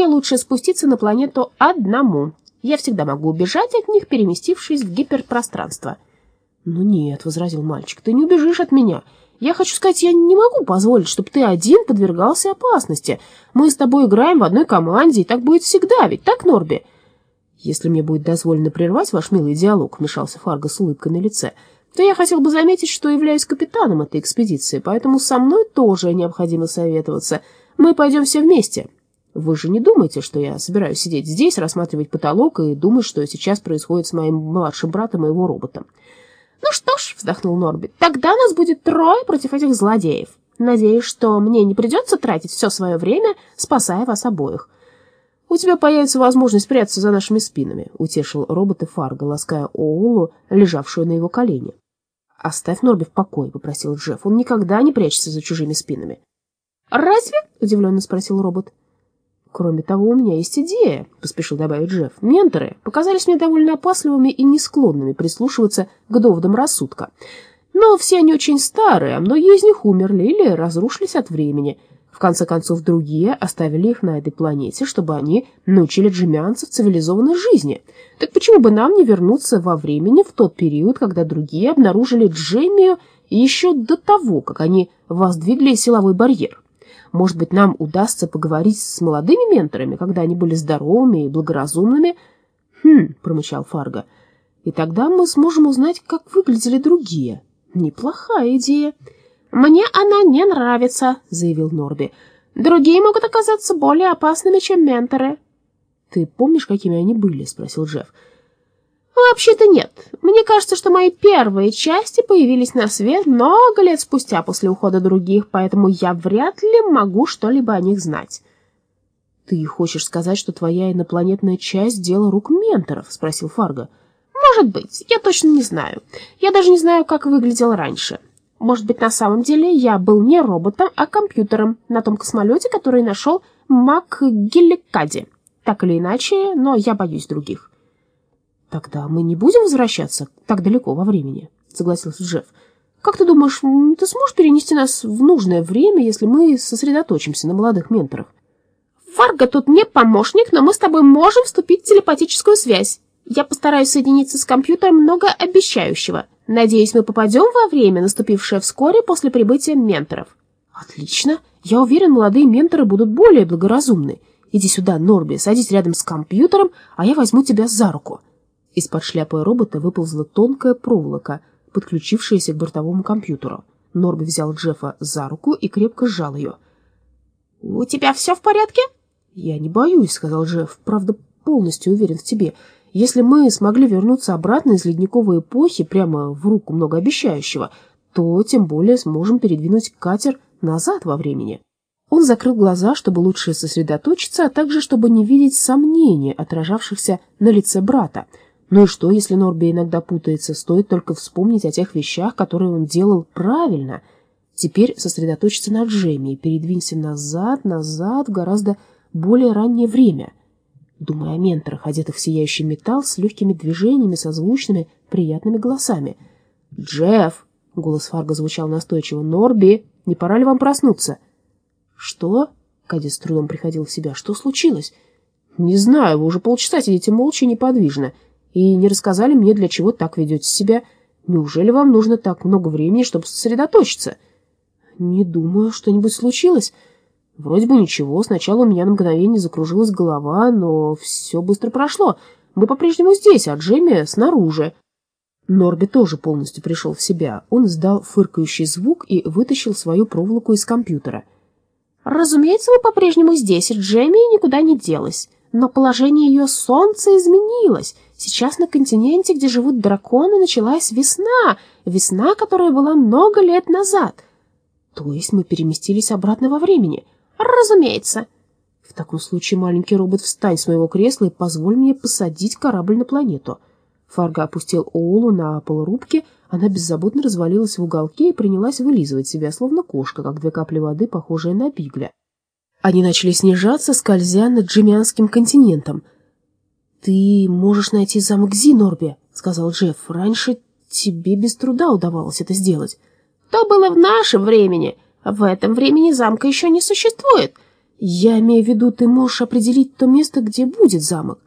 Мне лучше спуститься на планету одному. Я всегда могу убежать от них, переместившись в гиперпространство. «Ну нет», — возразил мальчик, — «ты не убежишь от меня. Я хочу сказать, я не могу позволить, чтобы ты один подвергался опасности. Мы с тобой играем в одной команде, и так будет всегда, ведь так, Норби?» «Если мне будет дозволено прервать ваш милый диалог», — вмешался Фарго с улыбкой на лице, «то я хотел бы заметить, что являюсь капитаном этой экспедиции, поэтому со мной тоже необходимо советоваться. Мы пойдем все вместе. Вы же не думаете, что я собираюсь сидеть здесь, рассматривать потолок и думать, что сейчас происходит с моим младшим братом и его роботом?» «Ну что ж», — вздохнул Норби, — «тогда нас будет трое против этих злодеев. Надеюсь, что мне не придется тратить все свое время, спасая вас обоих». «У тебя появится возможность прятаться за нашими спинами», — утешил робот и Фарго, лаская Оулу, лежавшую на его колене. «Оставь Норби в покое», — попросил Джефф. «Он никогда не прячется за чужими спинами». «Разве?» — удивленно спросил робот. «Кроме того, у меня есть идея», — поспешил добавить Джефф. «Менторы показались мне довольно опасливыми и не склонными прислушиваться к доводам рассудка. Но все они очень старые, а многие из них умерли или разрушились от времени. В конце концов, другие оставили их на этой планете, чтобы они научили джемианцев цивилизованной жизни. Так почему бы нам не вернуться во времени в тот период, когда другие обнаружили Джемию еще до того, как они воздвигли силовой барьер?» Может быть, нам удастся поговорить с молодыми менторами, когда они были здоровыми и благоразумными? Хм, промычал Фарго. И тогда мы сможем узнать, как выглядели другие. Неплохая идея. Мне она не нравится, заявил Норби. Другие могут оказаться более опасными, чем менторы. Ты помнишь, какими они были? спросил Джефф. Вообще-то нет. Мне кажется, что мои первые части появились на свет много лет спустя после ухода других, поэтому я вряд ли могу что-либо о них знать. «Ты хочешь сказать, что твоя инопланетная часть — дело рук менторов?» — спросил Фарго. «Может быть. Я точно не знаю. Я даже не знаю, как выглядел раньше. Может быть, на самом деле я был не роботом, а компьютером на том космолете, который нашел Мак Геликади. Так или иначе, но я боюсь других». «Тогда мы не будем возвращаться так далеко во времени», — согласился Джефф. «Как ты думаешь, ты сможешь перенести нас в нужное время, если мы сосредоточимся на молодых менторах?» «Фарго тут не помощник, но мы с тобой можем вступить в телепатическую связь. Я постараюсь соединиться с компьютером многообещающего. Надеюсь, мы попадем во время, наступившее вскоре после прибытия менторов». «Отлично. Я уверен, молодые менторы будут более благоразумны. Иди сюда, Норби, садись рядом с компьютером, а я возьму тебя за руку». Из-под шляпы робота выползла тонкая проволока, подключившаяся к бортовому компьютеру. Норби взял Джеффа за руку и крепко сжал ее. «У тебя все в порядке?» «Я не боюсь», — сказал Джефф. «Правда, полностью уверен в тебе. Если мы смогли вернуться обратно из ледниковой эпохи прямо в руку многообещающего, то тем более сможем передвинуть катер назад во времени». Он закрыл глаза, чтобы лучше сосредоточиться, а также чтобы не видеть сомнений, отражавшихся на лице брата — ну и что, если Норби иногда путается? Стоит только вспомнить о тех вещах, которые он делал правильно. Теперь сосредоточиться на Джейми и передвинься назад, назад, в гораздо более раннее время. Думая о менторах, одетых в сияющий металл, с легкими движениями, созвучными, приятными голосами. «Джефф!» — голос Фарго звучал настойчиво. «Норби, не пора ли вам проснуться?» «Что?» — Кади с трудом приходил в себя. «Что случилось?» «Не знаю, вы уже полчаса сидите молча и неподвижно и не рассказали мне, для чего так ведете себя. Неужели вам нужно так много времени, чтобы сосредоточиться? Не думаю, что-нибудь случилось. Вроде бы ничего. Сначала у меня на мгновение закружилась голова, но все быстро прошло. Мы по-прежнему здесь, а Джемми снаружи. Норби тоже полностью пришел в себя. Он издал фыркающий звук и вытащил свою проволоку из компьютера. «Разумеется, мы по-прежнему здесь, и Джемми никуда не делась. Но положение ее солнца изменилось». Сейчас на континенте, где живут драконы, началась весна, весна, которая была много лет назад. То есть мы переместились обратно во времени? Разумеется. В таком случае, маленький робот, встань с моего кресла и позволь мне посадить корабль на планету. Фарго опустил Оулу на пол она беззаботно развалилась в уголке и принялась вылизывать себя, словно кошка, как две капли воды, похожие на бигля. Они начали снижаться, скользя над Джимианским континентом — «Ты можешь найти замок Зи, Норби», — сказал Джефф. «Раньше тебе без труда удавалось это сделать». «То было в нашем времени. В этом времени замка еще не существует. Я имею в виду, ты можешь определить то место, где будет замок.